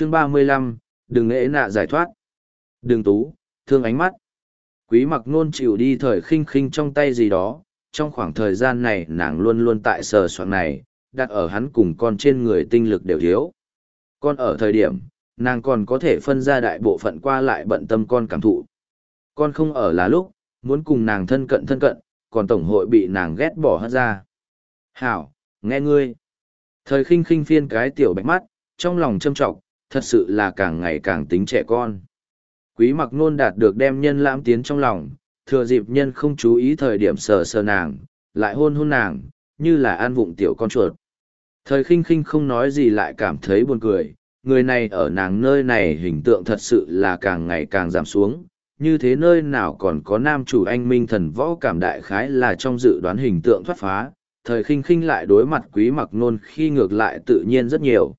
chương ba mươi lăm, đừng nghệ nạ giải thoát. Đường tú, thương ánh mắt. Quý mặc nôn chịu đi thời khinh khinh trong tay gì đó, trong khoảng thời gian này nàng luôn luôn tại sờ soạn này, đặt ở hắn cùng con trên người tinh lực đều thiếu. Con ở thời điểm, nàng còn có thể phân ra đại bộ phận qua lại bận tâm con cảm thụ. Con không ở là lúc, muốn cùng nàng thân cận thân cận, còn tổng hội bị nàng ghét bỏ hất ra. Hảo, nghe ngươi. Thời khinh khinh phiên cái tiểu bạch mắt, trong lòng châm trọng thật sự là càng ngày càng tính trẻ con. Quý mặc nôn đạt được đem nhân lãm tiến trong lòng, thừa dịp nhân không chú ý thời điểm sờ sờ nàng, lại hôn hôn nàng, như là an vụng tiểu con chuột. Thời khinh khinh không nói gì lại cảm thấy buồn cười, người này ở nàng nơi này hình tượng thật sự là càng ngày càng giảm xuống, như thế nơi nào còn có nam chủ anh minh thần võ cảm đại khái là trong dự đoán hình tượng thoát phá, thời khinh khinh lại đối mặt quý mặc nôn khi ngược lại tự nhiên rất nhiều.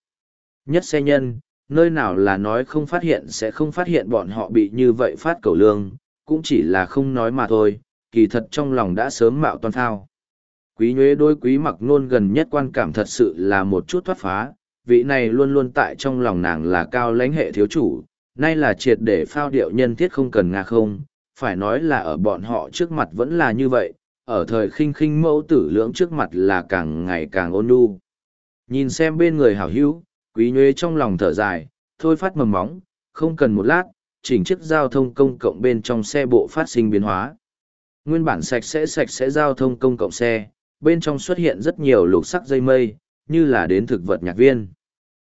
Nhất xe nhân, nơi nào là nói không phát hiện sẽ không phát hiện bọn họ bị như vậy phát cầu lương, cũng chỉ là không nói mà thôi, kỳ thật trong lòng đã sớm mạo toàn thao. Quý nhuế đôi quý mặc nôn gần nhất quan cảm thật sự là một chút thoát phá, vị này luôn luôn tại trong lòng nàng là cao lãnh hệ thiếu chủ, nay là triệt để phao điệu nhân thiết không cần nga không, phải nói là ở bọn họ trước mặt vẫn là như vậy, ở thời khinh khinh mẫu tử lưỡng trước mặt là càng ngày càng ôn nhu. Nhìn xem bên người hảo hữu, Quý nhuế trong lòng thở dài, thôi phát mầm móng, không cần một lát, chỉnh chiếc giao thông công cộng bên trong xe bộ phát sinh biến hóa. Nguyên bản sạch sẽ sạch sẽ giao thông công cộng xe, bên trong xuất hiện rất nhiều lục sắc dây mây, như là đến thực vật nhạc viên.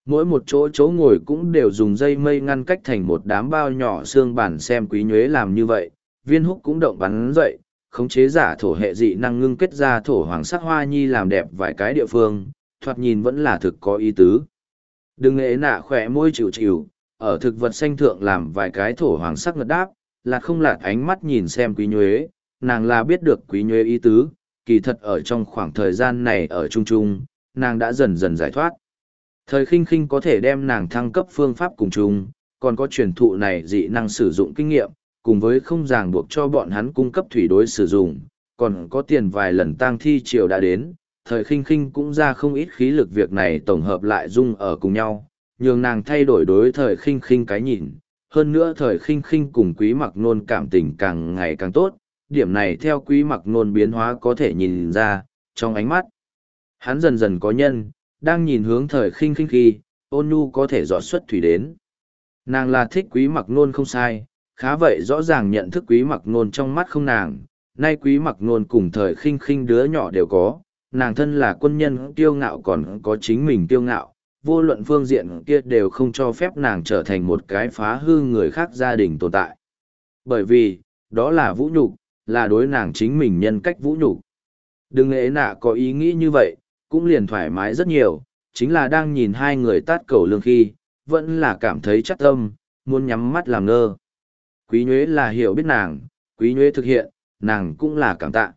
Mỗi một chỗ chỗ ngồi cũng đều dùng dây mây ngăn cách thành một đám bao nhỏ xương bản xem quý nhuế làm như vậy, viên húc cũng động bắn dậy, khống chế giả thổ hệ dị năng ngưng kết ra thổ hoàng sắc hoa nhi làm đẹp vài cái địa phương, thoạt nhìn vẫn là thực có ý tứ. Đừng nghệ nạ khỏe môi chịu chịu, ở thực vật xanh thượng làm vài cái thổ hoàng sắc ngật đáp, là không lạt ánh mắt nhìn xem quý nhuế, nàng là biết được quý nhuế ý tứ, kỳ thật ở trong khoảng thời gian này ở trung trung nàng đã dần dần giải thoát. Thời khinh khinh có thể đem nàng thăng cấp phương pháp cùng chung, còn có truyền thụ này dị năng sử dụng kinh nghiệm, cùng với không ràng buộc cho bọn hắn cung cấp thủy đối sử dụng, còn có tiền vài lần tang thi triều đã đến, thời khinh khinh cũng ra không ít khí lực việc này tổng hợp lại dung ở cùng nhau, nhường nàng thay đổi đối thời khinh khinh cái nhìn. Hơn nữa thời khinh khinh cùng quý mặc nôn cảm tình càng ngày càng tốt, điểm này theo quý mặc nôn biến hóa có thể nhìn ra, trong ánh mắt. Hắn dần dần có nhân, đang nhìn hướng thời khinh khinh khi, ôn nhu có thể dọa xuất thủy đến. Nàng là thích quý mặc nôn không sai, khá vậy rõ ràng nhận thức quý mặc nôn trong mắt không nàng, nay quý mặc nôn cùng thời khinh khinh đứa nhỏ đều có, nàng thân là quân nhân kiêu ngạo còn có chính mình kiêu ngạo, vô luận phương diện kia đều không cho phép nàng trở thành một cái phá hư người khác gia đình tồn tại. Bởi vì, đó là vũ nhục, là đối nàng chính mình nhân cách vũ nhục. Đừng ế nạ có ý nghĩ như vậy, cũng liền thoải mái rất nhiều, chính là đang nhìn hai người tát cầu lương khi, vẫn là cảm thấy chắc tâm, muốn nhắm mắt làm ngơ. Quý nhuế là hiểu biết nàng, quý nhuế thực hiện, nàng cũng là cảm tạ.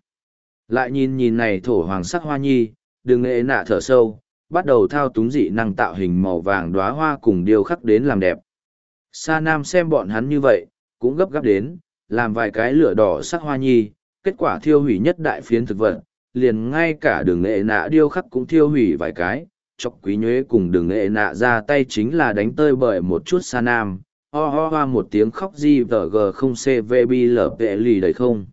Lại nhìn nhìn này thổ hoàng sắc hoa nhi, đừng nghệ nạ thở sâu, bắt đầu thao túng dị năng tạo hình màu vàng đóa hoa cùng điêu khắc đến làm đẹp. Sa Nam xem bọn hắn như vậy, cũng gấp gáp đến, làm vài cái lửa đỏ sắc hoa nhi, kết quả thiêu hủy nhất đại phiến thực vật, liền ngay cả đường nghệ nạ điêu khắc cũng thiêu hủy vài cái, chọc quý nhuế cùng đường nghệ nạ ra tay chính là đánh tơi bởi một chút Sa Nam, ho ho hoa một tiếng khóc gì vờ g không cvb lp lì đầy không